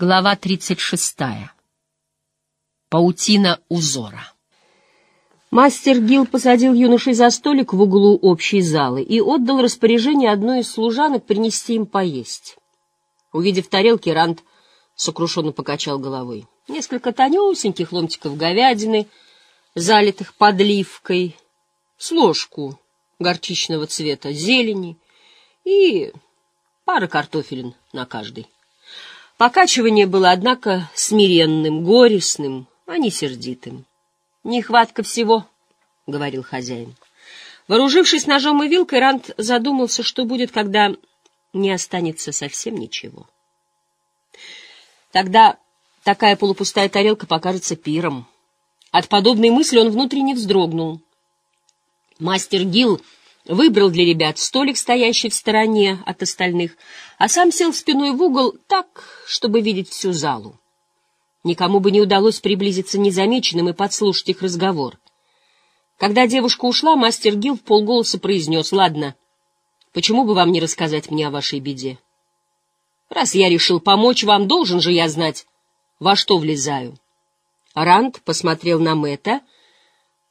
Глава 36. Паутина узора. Мастер Гил посадил юношей за столик в углу общей залы и отдал распоряжение одной из служанок принести им поесть. Увидев тарелки, Ранд сокрушенно покачал головой. Несколько тонюсеньких ломтиков говядины, залитых подливкой, с ложку горчичного цвета зелени и пара картофелин на каждый. Покачивание было, однако, смиренным, горестным, а не сердитым. «Нехватка всего», — говорил хозяин. Вооружившись ножом и вилкой, Рант задумался, что будет, когда не останется совсем ничего. Тогда такая полупустая тарелка покажется пиром. От подобной мысли он внутренне вздрогнул. Мастер Гил выбрал для ребят столик, стоящий в стороне от остальных, а сам сел спиной в угол так, чтобы видеть всю залу. Никому бы не удалось приблизиться незамеченным и подслушать их разговор. Когда девушка ушла, мастер Гил в полголоса произнес, «Ладно, почему бы вам не рассказать мне о вашей беде? Раз я решил помочь вам, должен же я знать, во что влезаю». Ранд посмотрел на Мэтта, —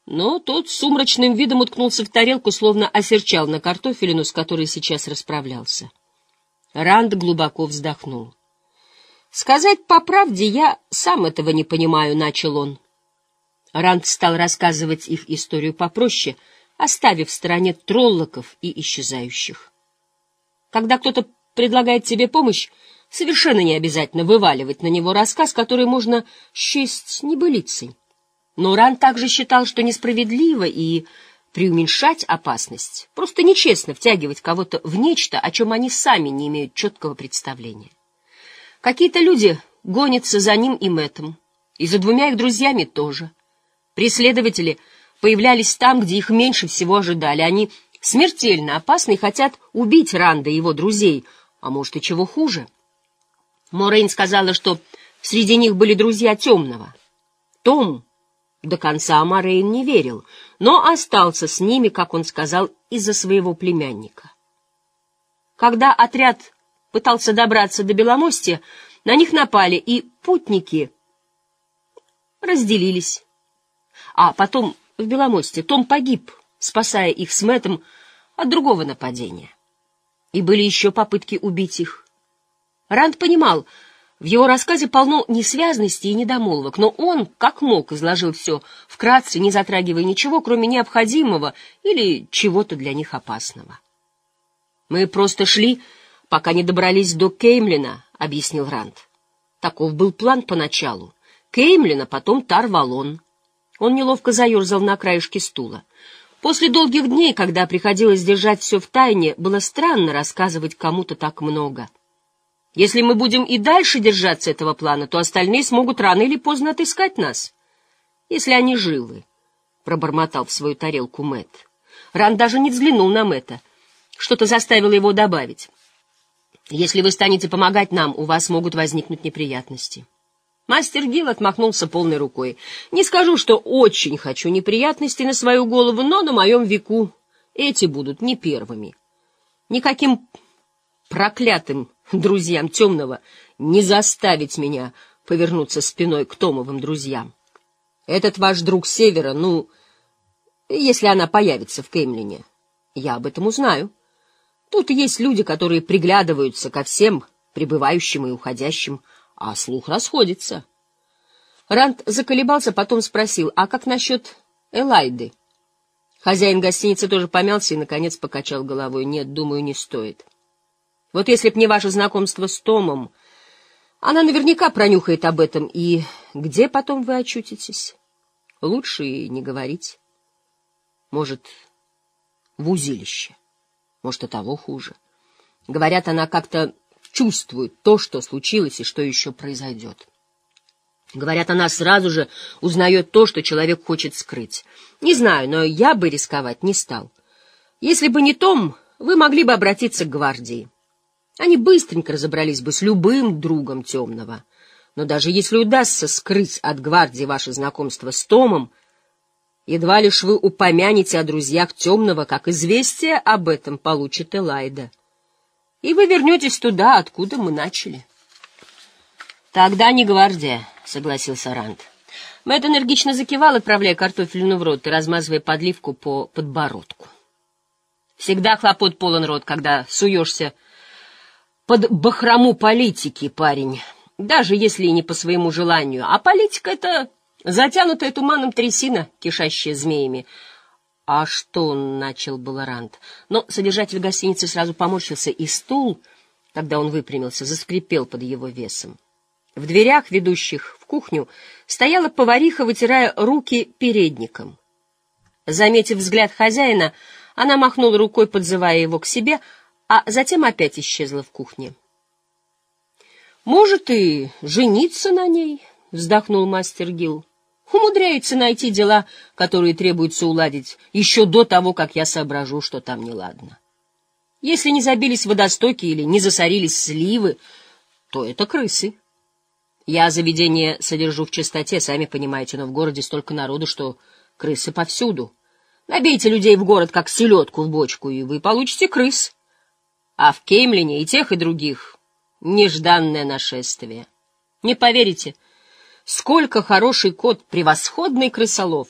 но тот сумрачным видом уткнулся в тарелку, словно осерчал на картофелину, с которой сейчас расправлялся. Ранд глубоко вздохнул. «Сказать по правде, я сам этого не понимаю», — начал он. Ранд стал рассказывать их историю попроще, оставив в стороне троллоков и исчезающих. Когда кто-то предлагает тебе помощь, совершенно не обязательно вываливать на него рассказ, который можно счесть небылицей. Но Ран также считал, что несправедливо и преуменьшать опасность, просто нечестно втягивать кого-то в нечто, о чем они сами не имеют четкого представления. Какие-то люди гонятся за ним и Мэттом, и за двумя их друзьями тоже. Преследователи появлялись там, где их меньше всего ожидали. Они смертельно опасны и хотят убить Ранда и его друзей, а может и чего хуже. Морейн сказала, что среди них были друзья Темного. Том до конца Морейн не верил, но остался с ними, как он сказал, из-за своего племянника. Когда отряд пытался добраться до Беломостя, на них напали, и путники разделились. А потом в Беломосте Том погиб, спасая их с Мэттом от другого нападения. И были еще попытки убить их. Ранд понимал, в его рассказе полно несвязности и недомолвок, но он, как мог, изложил все вкратце, не затрагивая ничего, кроме необходимого или чего-то для них опасного. «Мы просто шли, пока не добрались до Кеймлина», — объяснил Ранд. Таков был план поначалу. Кеймлина, потом Тарвалон. Он неловко заерзал на краешке стула. После долгих дней, когда приходилось держать все в тайне, было странно рассказывать кому-то так много — если мы будем и дальше держаться этого плана, то остальные смогут рано или поздно отыскать нас. Если они живы, — пробормотал в свою тарелку Мэт. Ран даже не взглянул на Мэтта. Что-то заставило его добавить. Если вы станете помогать нам, у вас могут возникнуть неприятности. Мастер Гил отмахнулся полной рукой. Не скажу, что очень хочу неприятностей на свою голову, но на моем веку эти будут не первыми. Никаким проклятым друзьям темного не заставить меня повернуться спиной к Томовым друзьям. Этот ваш друг Севера, ну, если она появится в Кемлине, я об этом узнаю. Тут есть люди, которые приглядываются ко всем прибывающим и уходящим, а слух расходится. Ранд заколебался, потом спросил, а как насчет Элайды? Хозяин гостиницы тоже помялся и, наконец, покачал головой. Нет, думаю, не стоит. — вот если б не ваше знакомство с Томом, она наверняка пронюхает об этом, и где потом вы очутитесь? Лучше и не говорить. Может, в узилище. Может, и того хуже. Говорят, она как-то чувствует то, что случилось и что еще произойдет. Говорят, она сразу же узнает то, что человек хочет скрыть. Не знаю, но я бы рисковать не стал. Если бы не Том, вы могли бы обратиться к гвардии. Они быстренько разобрались бы с любым другом темного. Но даже если удастся скрыть от гвардии ваше знакомство с Томом, едва лишь вы упомянете о друзьях темного, как известие об этом получит Элайда. И вы вернетесь туда, откуда мы начали. «Тогда не гвардия», — согласился Ранд. Мэтт энергично закивал, отправляя картофелину в рот и размазывая подливку по подбородку. Всегда хлопот полон рот, когда суешься под бахрому политики, парень, даже если и не по своему желанию. А политика — это затянутая туманом трясина, кишащая змеями. А что, — начал был Ранд, но содержатель гостиницы сразу поморщился, и стул, когда он выпрямился, заскрипел под его весом. В дверях, ведущих в кухню, стояла повариха, вытирая руки передником. Заметив взгляд хозяина, она махнула рукой, подзывая его к себе, а затем опять исчезла в кухне. «Может, и жениться на ней?» — вздохнул мастер Гил. «Умудряется найти дела, которые требуется уладить, еще до того, как я соображу, что там неладно. Если не забились водостоки или не засорились сливы, то это крысы». Я заведение содержу в чистоте, сами понимаете, но в городе столько народу, что крысы повсюду. Набейте людей в город, как селедку в бочку, и вы получите крыс. А в Кеймлине и тех, и других нежданное нашествие. Не поверите, сколько хороший кот, превосходный крысолов,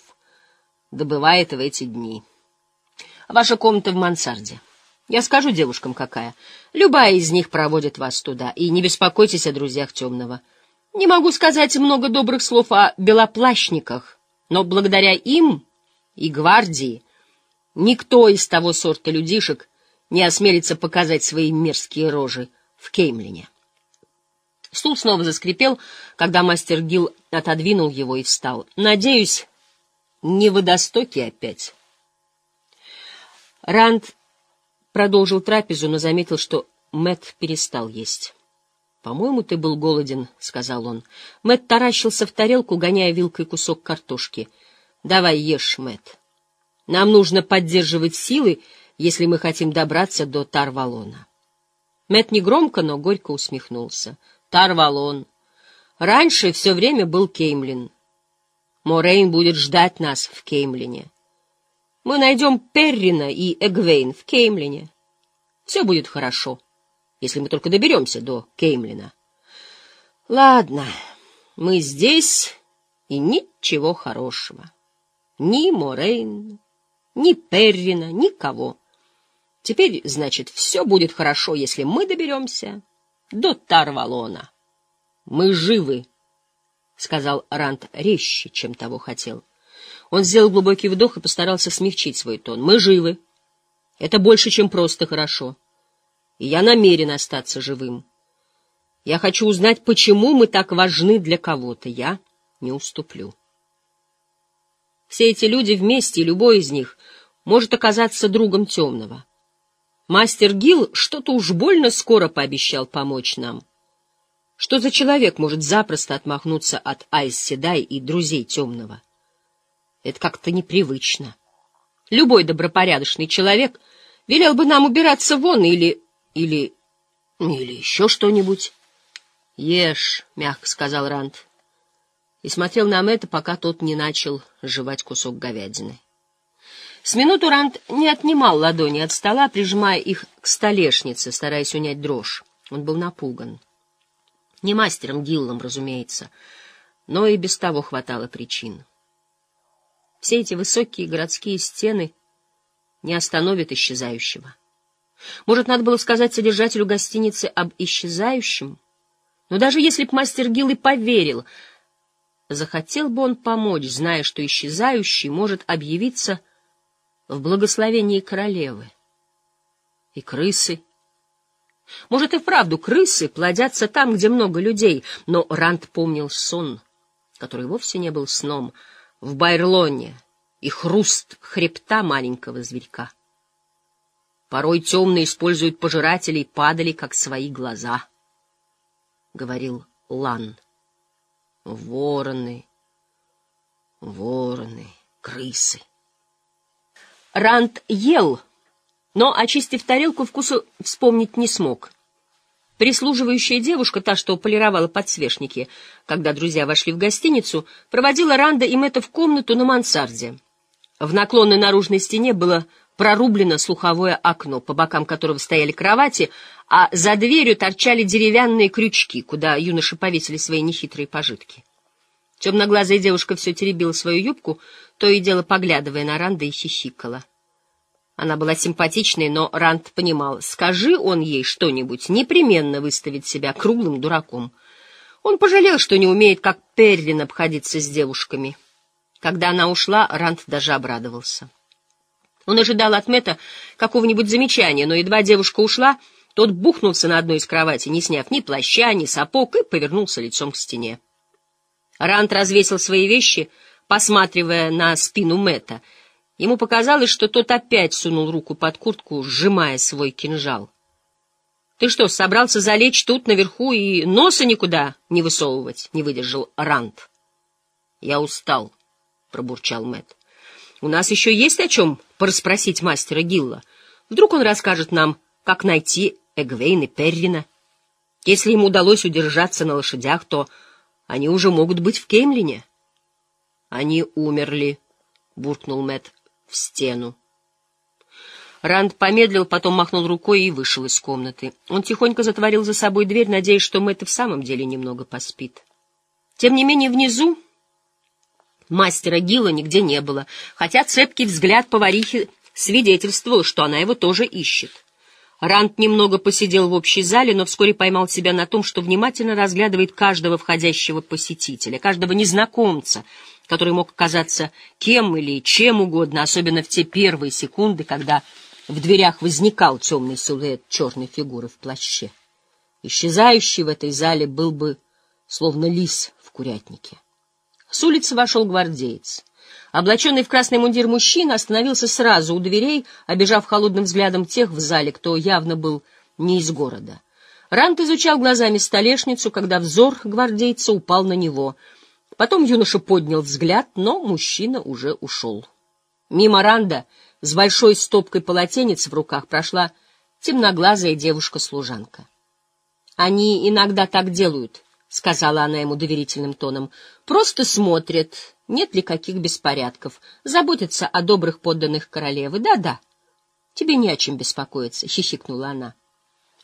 добывает в эти дни. Ваша комната в мансарде. Я скажу девушкам, какая. Любая из них проводит вас туда, и не беспокойтесь о друзьях темного. Не могу сказать много добрых слов о белоплащниках, но благодаря им и гвардии никто из того сорта людишек не осмелится показать свои мерзкие рожи в Кеймлине. Стул снова заскрипел, когда мастер Гил отодвинул его и встал. Надеюсь, не водостоки опять. Ранд продолжил трапезу, но заметил, что Мэт перестал есть. «По-моему, ты был голоден», — сказал он. Мэт таращился в тарелку, гоняя вилкой кусок картошки. «Давай ешь, Мэт. Нам нужно поддерживать силы, если мы хотим добраться до Тарвалона». Мэт негромко, но горько усмехнулся. «Тарвалон. Раньше все время был Кеймлин. Морейн будет ждать нас в Кеймлине. Мы найдем Перрина и Эгвейн в Кеймлине. Все будет хорошо» если мы только доберемся до Кеймлина. Ладно, мы здесь, и ничего хорошего. Ни Морейн, ни Перрина, никого. Теперь, значит, все будет хорошо, если мы доберемся до Тарвалона. Мы живы, — сказал Рант резче, чем того хотел. Он сделал глубокий вдох и постарался смягчить свой тон. Мы живы. Это больше, чем просто хорошо и я намерен остаться живым. Я хочу узнать, почему мы так важны для кого-то. Я не уступлю. Все эти люди вместе, любой из них, может оказаться другом темного. Мастер Гил что-то уж больно скоро пообещал помочь нам. Что за человек может запросто отмахнуться от Айс Седай и друзей темного? Это как-то непривычно. Любой добропорядочный человек велел бы нам убираться вон или или... или еще что-нибудь. — Ешь, — мягко сказал Ранд. И смотрел на Мэтта, пока тот не начал жевать кусок говядины. С минуту Ранд не отнимал ладони от стола, прижимая их к столешнице, стараясь унять дрожь. Он был напуган. Не мастером Гиллом, разумеется, но и без того хватало причин. Все эти высокие городские стены не остановят исчезающего. Может, надо было сказать содержателю гостиницы об исчезающем? Но даже если б мастер Гилл и поверил, захотел бы он помочь, зная, что исчезающий может объявиться в благословении королевы. И крысы. Может, и вправду крысы плодятся там, где много людей, но Ранд помнил сон, который вовсе не был сном, в Байрлоне и хруст хребта маленького зверька. Порой темные используют пожирателей падали, как свои глаза, — говорил Лан. Вороны, вороны, крысы. Ранд ел, но, очистив тарелку, вкусу вспомнить не смог. Прислуживающая девушка, та, что полировала подсвечники, когда друзья вошли в гостиницу, проводила Ранда и Мэтта в комнату на мансарде. В наклонной наружной стене было прорублено слуховое окно, по бокам которого стояли кровати, а за дверью торчали деревянные крючки, куда юноши повесили свои нехитрые пожитки. Темноглазая девушка все теребила свою юбку, то и дело поглядывая на Ранда и хихикала. Она была симпатичной, но Ранд понимал, скажи он ей что-нибудь, непременно выставит себя круглым дураком. Он пожалел, что не умеет, как Перлин, обходиться с девушками. Когда она ушла, Ранд даже обрадовался. Он ожидал от Мэтта какого-нибудь замечания, но едва девушка ушла, тот бухнулся на одной из кроватей, не сняв ни плаща, ни сапог, и повернулся лицом к стене. Ранд развесил свои вещи, посматривая на спину Мэтта. Ему показалось, что тот опять сунул руку под куртку, сжимая свой кинжал. — Ты что, собрался залечь тут, наверху, и носа никуда не высовывать? — не выдержал Ранд. — Я устал, — пробурчал Мэтт. У нас еще есть о чем порасспросить мастера Гилла. Вдруг он расскажет нам, как найти Эгвейн и Перрина. Если ему удалось удержаться на лошадях, то они уже могут быть в Кеймлине. — Они умерли, — буркнул Мэт в стену. Ранд помедлил, потом махнул рукой и вышел из комнаты. Он тихонько затворил за собой дверь, надеясь, что Мэтт в самом деле немного поспит. Тем не менее, внизу Мастера Гила нигде не было, хотя цепкий взгляд поварихи свидетельствовал, что она его тоже ищет. Рант немного посидел в общей зале, но вскоре поймал себя на том, что внимательно разглядывает каждого входящего посетителя, каждого незнакомца, который мог оказаться кем или чем угодно, особенно в те первые секунды, когда в дверях возникал темный силуэт черной фигуры в плаще. Исчезающий в этой зале был бы словно лис в курятнике. С улицы вошел гвардеец. Облаченный в красный мундир мужчина остановился сразу у дверей, обижав холодным взглядом тех в зале, кто явно был не из города. Рант изучал глазами столешницу, когда взор гвардейца упал на него. Потом юноша поднял взгляд, но мужчина уже ушел. Мимо Ранда с большой стопкой полотенец в руках прошла темноглазая девушка-служанка. Они иногда так делают, — сказала она ему доверительным тоном, — просто смотрят, нет ли каких беспорядков, заботятся о добрых подданных королевы. Да-да, тебе не о чем беспокоиться, — хихикнула она.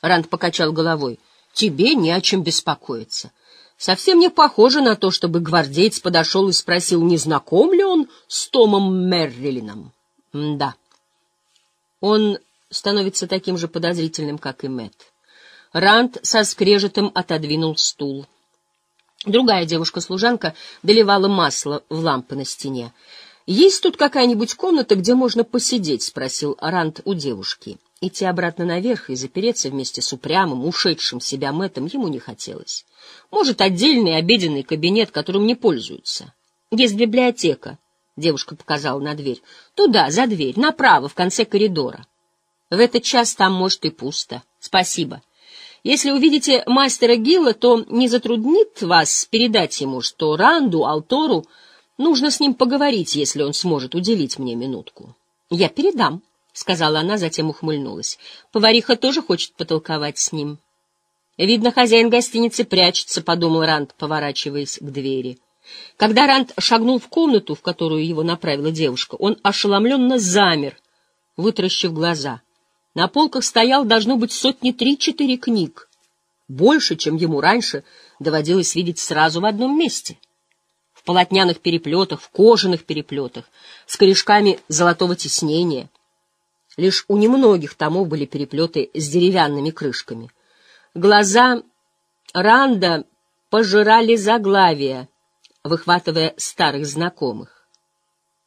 Ранд покачал головой. Тебе не о чем беспокоиться. Совсем не похоже на то, чтобы гвардеец подошел и спросил, не знаком ли он с Томом Меррилином. да. Он становится таким же подозрительным, как и Мэтт. Ранд со скрежетом отодвинул стул. Другая девушка-служанка доливала масло в лампы на стене. «Есть тут какая-нибудь комната, где можно посидеть?» — спросил Ранд у девушки. Идти обратно наверх и запереться вместе с упрямым, ушедшим себя Мэттом ему не хотелось. Может, отдельный обеденный кабинет, которым не пользуются. Есть библиотека, — девушка показала на дверь. Туда, за дверь, направо, в конце коридора. В этот час там, может, и пусто. Спасибо. Если увидите мастера Гилла, то не затруднит вас передать ему, что Ранду, Алтору, нужно с ним поговорить, если он сможет уделить мне минутку. — Я передам, — сказала она, затем ухмыльнулась. Повариха тоже хочет потолковать с ним. — Видно, хозяин гостиницы прячется, — подумал Ранд, поворачиваясь к двери. Когда Ранд шагнул в комнату, в которую его направила девушка, он ошеломленно замер, вытаращив глаза — на полках стоял, должно быть, сотни три-четыре книг. Больше, чем ему раньше доводилось видеть сразу в одном месте. В полотняных переплетах, в кожаных переплетах, с корешками золотого тиснения. Лишь у немногих томов были переплеты с деревянными крышками. Глаза Ранда пожирали заглавия, выхватывая старых знакомых.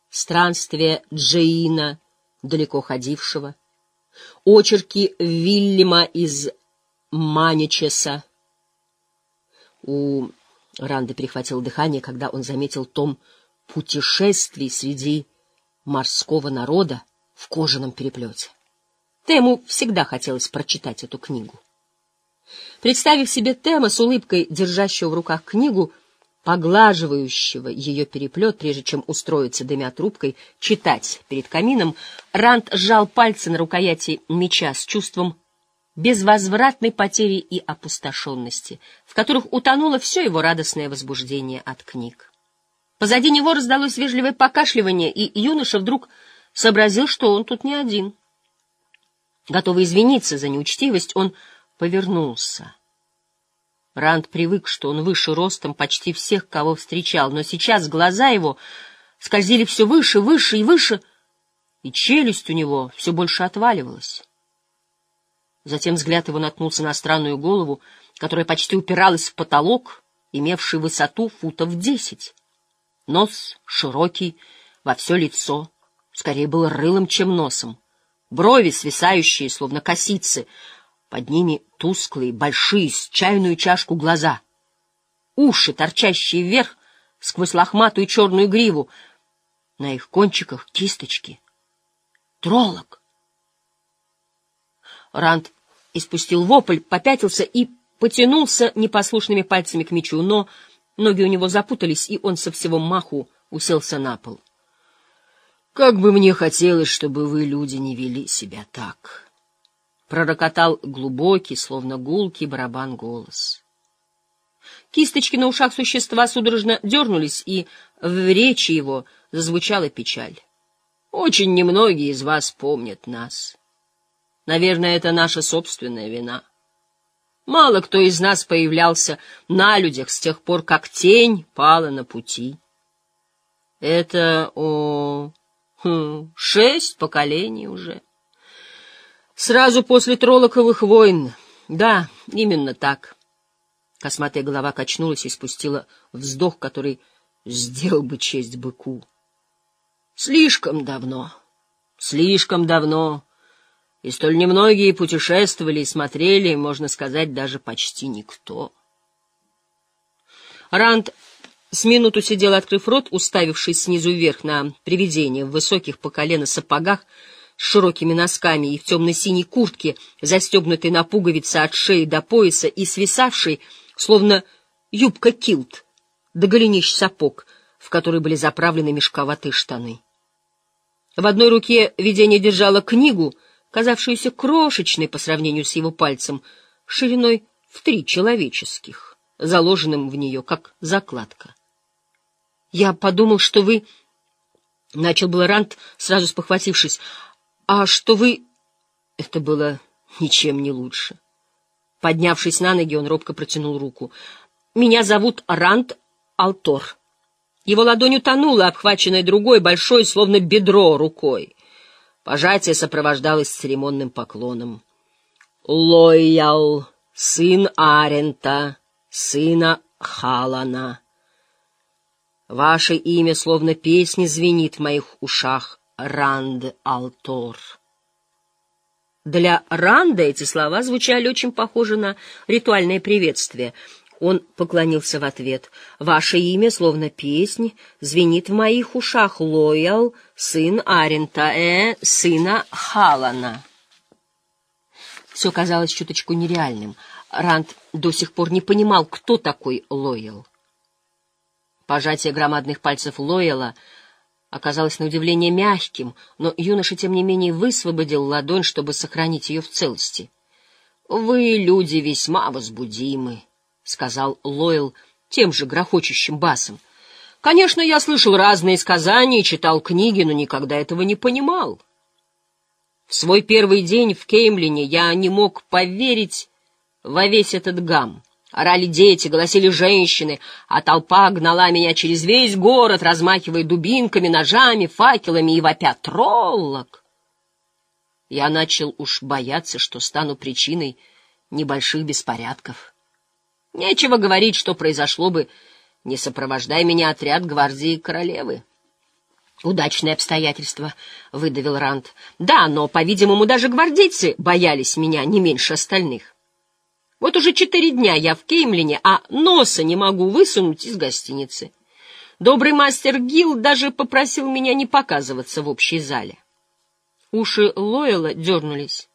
Странствие Джеина, далеко ходившего — очерки Вильяма из Маничеса. У Ранда перехватил дыхание, когда он заметил том путешествий среди морского народа в кожаном переплете. Тему всегда хотелось прочитать эту книгу. Представив себе Тема с улыбкой, держащего в руках книгу, поглаживающего ее переплет, прежде чем устроиться, дымя трубкой, читать перед камином, Ранд сжал пальцы на рукояти меча с чувством безвозвратной потери и опустошенности, в которых утонуло все его радостное возбуждение от книг. Позади него раздалось вежливое покашливание, и юноша вдруг сообразил, что он тут не один. Готовый извиниться за неучтивость, он повернулся. Ранд привык, что он выше ростом почти всех, кого встречал, но сейчас глаза его скользили все выше, выше и выше, и челюсть у него все больше отваливалась. Затем взгляд его наткнулся на странную голову, которая почти упиралась в потолок, имевший высоту футов десять. Нос широкий, во все лицо, скорее был рылом, чем носом. Брови свисающие, словно косицы, под ними тусклые, большие, с чайную чашку глаза. Уши, торчащие вверх, сквозь лохматую черную гриву. На их кончиках кисточки. Троллок. Ранд испустил вопль, попятился и потянулся непослушными пальцами к мечу, но ноги у него запутались, и он со всего маху уселся на пол. «Как бы мне хотелось, чтобы вы, люди, не вели себя так!» Пророкотал глубокий, словно гулкий барабан голос. Кисточки на ушах существа судорожно дернулись, и в речи его зазвучала печаль. «Очень немногие из вас помнят нас. Наверное, это наша собственная вина. Мало кто из нас появлялся на людях с тех пор, как тень пала на пути. Это о хм, шесть поколений уже. Сразу после Тролоковых войн. Да, именно так. Косматая голова качнулась и спустила вздох, который сделал бы честь быку. Слишком давно, слишком давно и столь немногие путешествовали и смотрели, можно сказать, даже почти никто. Ранд с минуту сидел, открыв рот, уставившись снизу вверх на привидение в высоких по колено сапогах с широкими носками и в темно-синей куртке, застегнутой на пуговицы от шеи до пояса и свисавшей, словно юбка-килт, до голенищ сапог, в которые были заправлены мешковатые штаны. В одной руке видение держало книгу — казавшуюся крошечной по сравнению с его пальцем, шириной в три человеческих, заложенным в нее как закладка. «Я подумал, что вы...» — начал был сразу спохватившись. «А что вы...» Это было ничем не лучше. Поднявшись на ноги, он робко протянул руку. «Меня зовут Рант Алтор». Его ладонь утонула, обхваченная другой, большой, словно бедро, рукой. Пожатие сопровождалось церемонным поклоном. «Лоял, сын Арента, сына Халана. Ваше имя, словно песня, звенит в моих ушах, Ранд Алтор». Для Ранда эти слова звучали очень похоже на ритуальное приветствие — он поклонился в ответ. «Ваше имя, словно песнь, звенит в моих ушах. Лоял, сын Арента, э, сына Халана». Все казалось чуточку нереальным. Ранд до сих пор не понимал, кто такой Лоял. Пожатие громадных пальцев Лояла оказалось на удивление мягким, но юноша, тем не менее, высвободил ладонь, чтобы сохранить ее в целости. «Вы, люди, весьма возбудимы». — сказал Лойл тем же грохочущим басом. «Конечно, я слышал разные сказания и читал книги, но никогда этого не понимал. В свой первый день в Кеймлине я не мог поверить во весь этот гам. Орали дети, голосили женщины, а толпа гнала меня через весь город, размахивая дубинками, ножами, факелами и вопя «Троллок!». Я начал уж бояться, что стану причиной небольших беспорядков. Нечего говорить, что произошло бы, не сопровождай меня отряд гвардии королевы. Удачное обстоятельство, — выдавил Ранд. Да, но, по-видимому, даже гвардейцы боялись меня не меньше остальных. Вот уже четыре дня я в Кеймлине, а носа не могу высунуть из гостиницы. Добрый мастер Гил даже попросил меня не показываться в общей зале. Уши Лойла дернулись.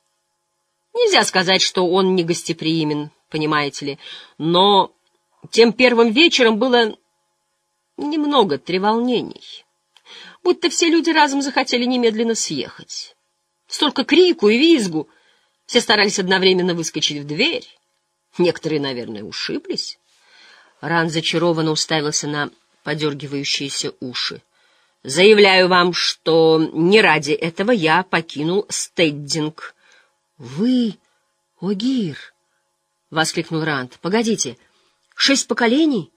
Нельзя сказать, что он не гостеприимен, понимаете ли. Но тем первым вечером было немного треволнений. Будто все люди разом захотели немедленно съехать. Столько крику и визгу. Все старались одновременно выскочить в дверь. Некоторые, наверное, ушиблись. Ран зачарованно уставился на подергивающиеся уши. Заявляю вам, что не ради этого я покинул Стеддинг. — Вы, Огир! — воскликнул Ранд. — Погодите, шесть поколений?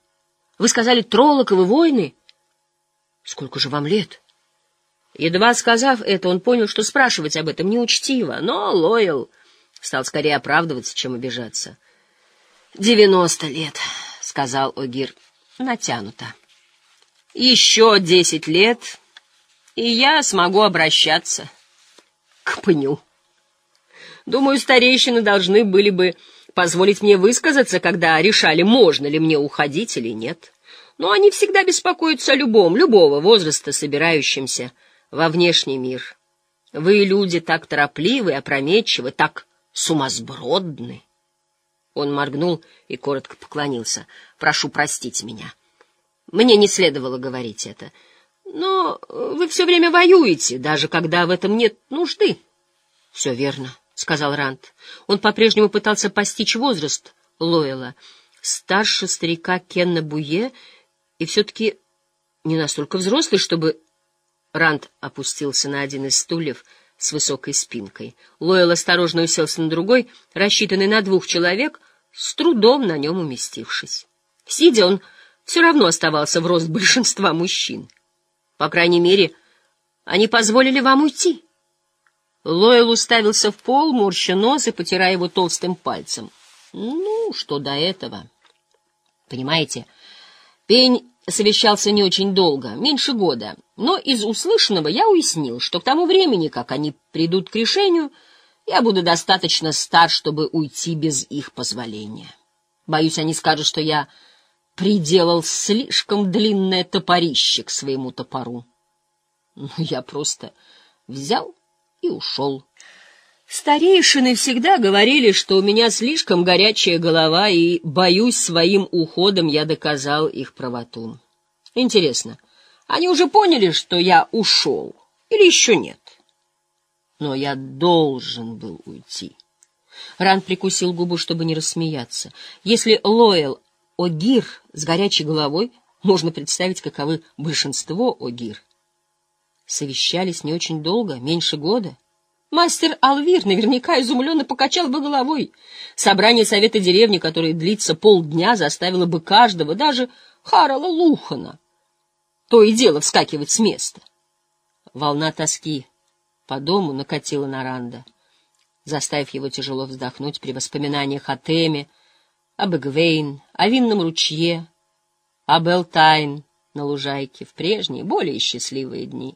Вы сказали, Троллоковы войны? Сколько же вам лет? Едва сказав это, он понял, что спрашивать об этом неучтиво, но Лойл стал скорее оправдываться, чем обижаться. — Девяносто лет, — сказал Огир, натянуто. — Еще десять лет, и я смогу обращаться к пню. Думаю, старейшины должны были бы позволить мне высказаться, когда решали, можно ли мне уходить или нет. Но они всегда беспокоятся о любом, любого возраста, собирающемся во внешний мир. Вы, люди, так торопливы, опрометчивы, так сумасбродны. Он моргнул и коротко поклонился. «Прошу простить меня. Мне не следовало говорить это. Но вы все время воюете, даже когда в этом нет нужды». «Все верно», — сказал Рант. Он по-прежнему пытался постичь возраст Лойла, старше старика Кенна Буе, и все-таки не настолько взрослый, чтобы... Рант опустился на один из стульев с высокой спинкой. Лойл осторожно уселся на другой, рассчитанный на двух человек, с трудом на нем уместившись. Сидя, он все равно оставался в рост большинства мужчин. По крайней мере, они позволили вам уйти. Лойл уставился в пол, морща нос и потирая его толстым пальцем. Ну, что до этого? Понимаете, пень совещался не очень долго, меньше года, но из услышанного я уяснил, что к тому времени, как они придут к решению, я буду достаточно стар, чтобы уйти без их позволения. Боюсь, они скажут, что я приделал слишком длинное топорище к своему топору. Но я просто взял и ушел. Старейшины всегда говорили, что у меня слишком горячая голова, и, боюсь, своим уходом я доказал их правоту. Интересно, они уже поняли, что я ушел, или еще нет? Но я должен был уйти. Ран прикусил губу, чтобы не рассмеяться. Если Лоэл Огир с горячей головой, можно представить, каковы большинство Огир. Совещались не очень долго, меньше года. Мастер Алвир наверняка изумленно покачал бы головой. Собрание совета деревни, которое длится полдня, заставило бы каждого, даже Харала Лухана, то и дело вскакивать с места. Волна тоски по дому накатила на Ранда, заставив его тяжело вздохнуть при воспоминаниях о Теме, об Эгвейн, о винном ручье, об Элтайн на лужайке в прежние, более счастливые дни.